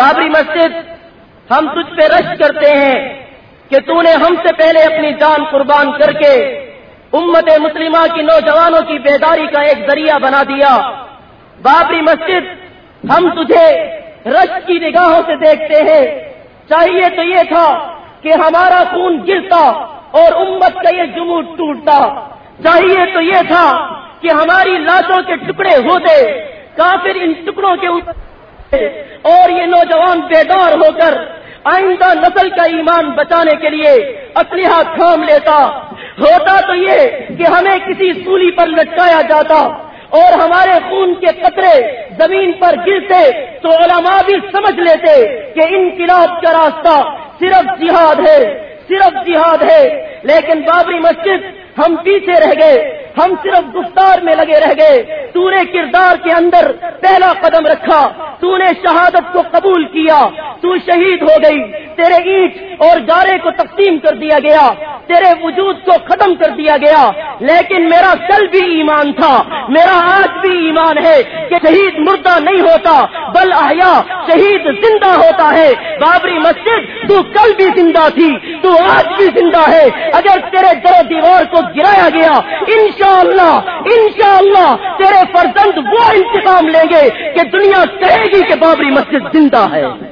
بابری مسجد، ہم تجھ پہ رش کرتے ہیں کہ تو نے ہم سے پہلے اپنی جان قربان کر کے امت مسلمہ کی نوجوانوں کی بیداری کا ایک ذریعہ بنا دیا۔ بابری مسجد، ہم تجھے رش کی نگاہوں سے دیکھتے ہیں۔ چاہیے تو یہ تھا کہ ہمارا خون گرتا اور امت کا یہ جموں ٹوٹتا۔ چاہیے تو یہ تھا کہ ہماری لاشوں کے ٹکڑے ہوتے کافر ان ٹکڑوں کے اوپر اور یہ نوجوان بیدار ہو کر آئندہ نسل کا ایمان بچانے کے لیے اسلحہ تھام لیتا۔ ہوتا تو یہ کہ ہمیں کسی سولی پر لٹکایا جاتا اور ہمارے خون کے قطرے زمین پر گرتے تو علماء بھی سمجھ لیتے کہ انقلاب کا راستہ صرف جہاد ہے، صرف جہاد ہے۔ لیکن بابری مسجد ہم پیچھے رہ گئے، ہم صرف گفتار میں لگے رہ گئے۔ تو نے کردار کے اندر پہلا قدم رکھا، تو نے شہادت کو قبول کیا، تو شہید ہو گئی، تیرے اینٹ اور گارے کو تقسیم کر دیا گیا، تیرے وجود کو ختم کر دیا گیا۔ لیکن میرا کل بھی ایمان تھا، میرا آج بھی ایمان ہے کہ شہید مردہ نہیں ہوتا، بل آیا شہید زندہ ہوتا ہے۔ بابری مسجد، تو کل بھی زندہ تھی، تو آج بھی زندہ ہے۔ اگر تیرے در دیوار کو گرایا گیا، انشاءاللہ انشاءاللہ تیرے فرزند وہ انتقام لیں گے کہ دنیا کہے گی کہ بابری مسجد زندہ ہے۔